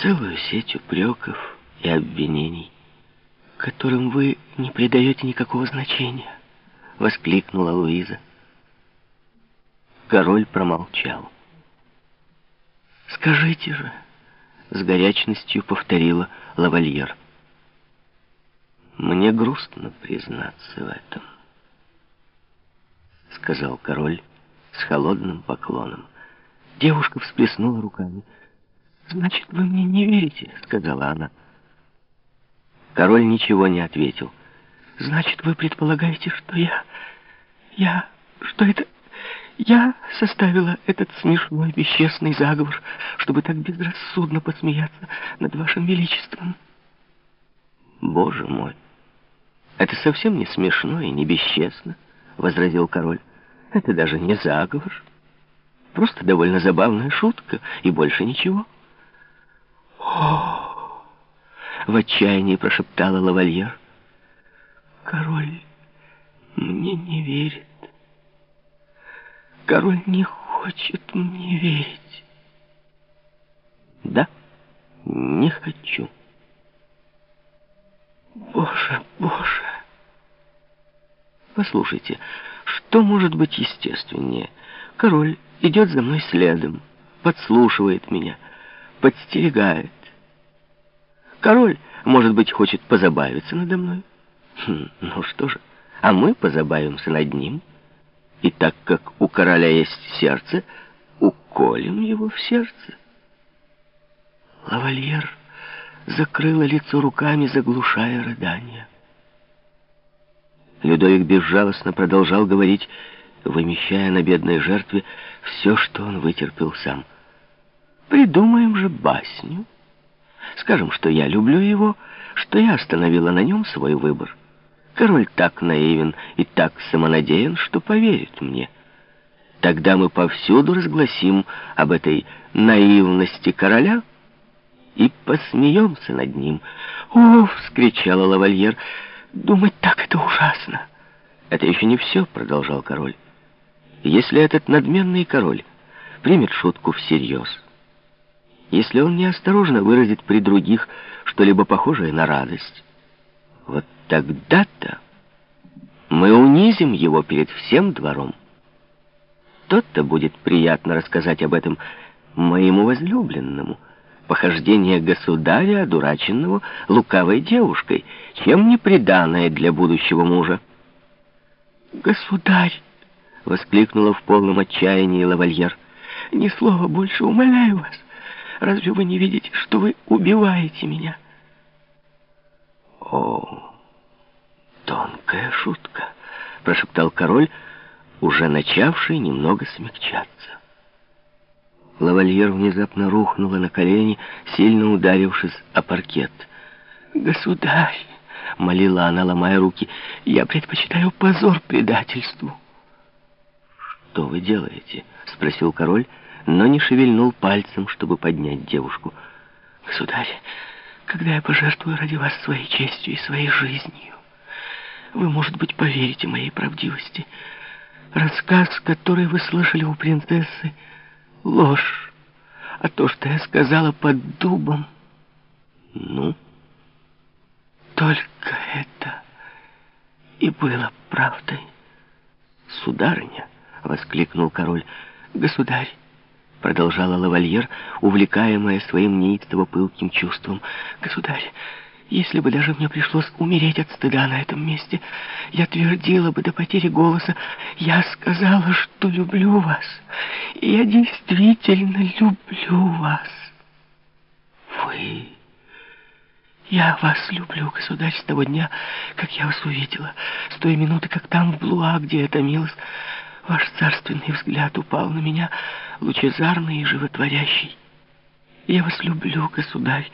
целую сеть упреков и обвинений, которым вы не придаете никакого значения, воскликнула Луиза. Король промолчал. «Скажите же», — с горячностью повторила лавальер. «Мне грустно признаться в этом», — сказал король с холодным поклоном. Девушка всплеснула руками. «Значит, вы мне не верите?» — сказала она. Король ничего не ответил. «Значит, вы предполагаете, что я... я... что это... я составила этот смешной, бесчестный заговор, чтобы так безрассудно посмеяться над вашим величеством?» «Боже мой! Это совсем не смешно и не бесчестно», — возразил король. «Это даже не заговор». Просто довольно забавная шутка, и больше ничего. В отчаянии прошептала лавальер. Король мне не верит. Король не хочет мне верить. Да, не хочу. Боже, боже. Послушайте, что может быть естественнее? Король идет за мной следом, подслушивает меня, подстерегает. Король, может быть, хочет позабавиться надо мной. Хм, ну что же, а мы позабавимся над ним. И так как у короля есть сердце, уколем его в сердце. Лавальер закрыла лицо руками, заглушая рыдания. Людовик безжалостно продолжал говорить вымещая на бедной жертве все, что он вытерпел сам. Придумаем же басню. Скажем, что я люблю его, что я остановила на нем свой выбор. Король так наивен и так самонадеян, что поверит мне. Тогда мы повсюду разгласим об этой наивности короля и посмеемся над ним. «О!» — вскричала лавальер. «Думать так — это ужасно!» «Это еще не все», — продолжал король. Если этот надменный король примет шутку всерьез, если он неосторожно выразит при других что-либо похожее на радость, вот тогда-то мы унизим его перед всем двором. Тот-то будет приятно рассказать об этом моему возлюбленному, похождение государя, одураченного лукавой девушкой, чем не приданное для будущего мужа. «Государь!» — воскликнула в полном отчаянии лавальер. «Ни слова больше, умоляю вас. Разве вы не видите, что вы убиваете меня?» «О, тонкая шутка», — прошептал король, уже начавший немного смягчаться. Лавальер внезапно рухнула на колени, сильно ударившись о паркет. «Государь!» — молила она, ломая руки. «Я предпочитаю позор предательству». «Что вы делаете?» — спросил король, но не шевельнул пальцем, чтобы поднять девушку. «Государь, когда я пожертвую ради вас своей честью и своей жизнью, вы, может быть, поверите моей правдивости. Рассказ, который вы слышали у принцессы, — ложь, а то, что я сказала под дубом... Ну, только это и было правдой, сударыня». — воскликнул король. «Государь!» — продолжала лавальер, увлекаемая своим неистово пылким чувством. «Государь, если бы даже мне пришлось умереть от стыда на этом месте, я твердила бы до потери голоса, я сказала, что люблю вас, и я действительно люблю вас. Вы... Я вас люблю, государь, с того дня, как я вас увидела, с той минуты, как там, в Блуа, где я томилась, Ваш царственный взгляд упал на меня, лучезарный и животворящий. Я вас люблю, государь.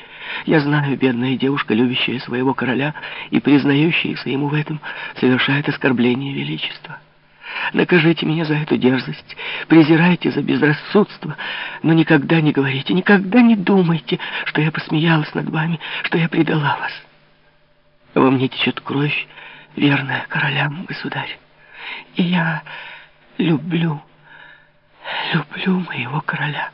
Я знаю, бедная девушка, любящая своего короля и признающаяся ему в этом, совершает оскорбление величества. Накажите меня за эту дерзость, презирайте за безрассудство, но никогда не говорите, никогда не думайте, что я посмеялась над вами, что я предала вас. Во мне течет кровь, верная королям, государь. И я люблю, люблю моего короля».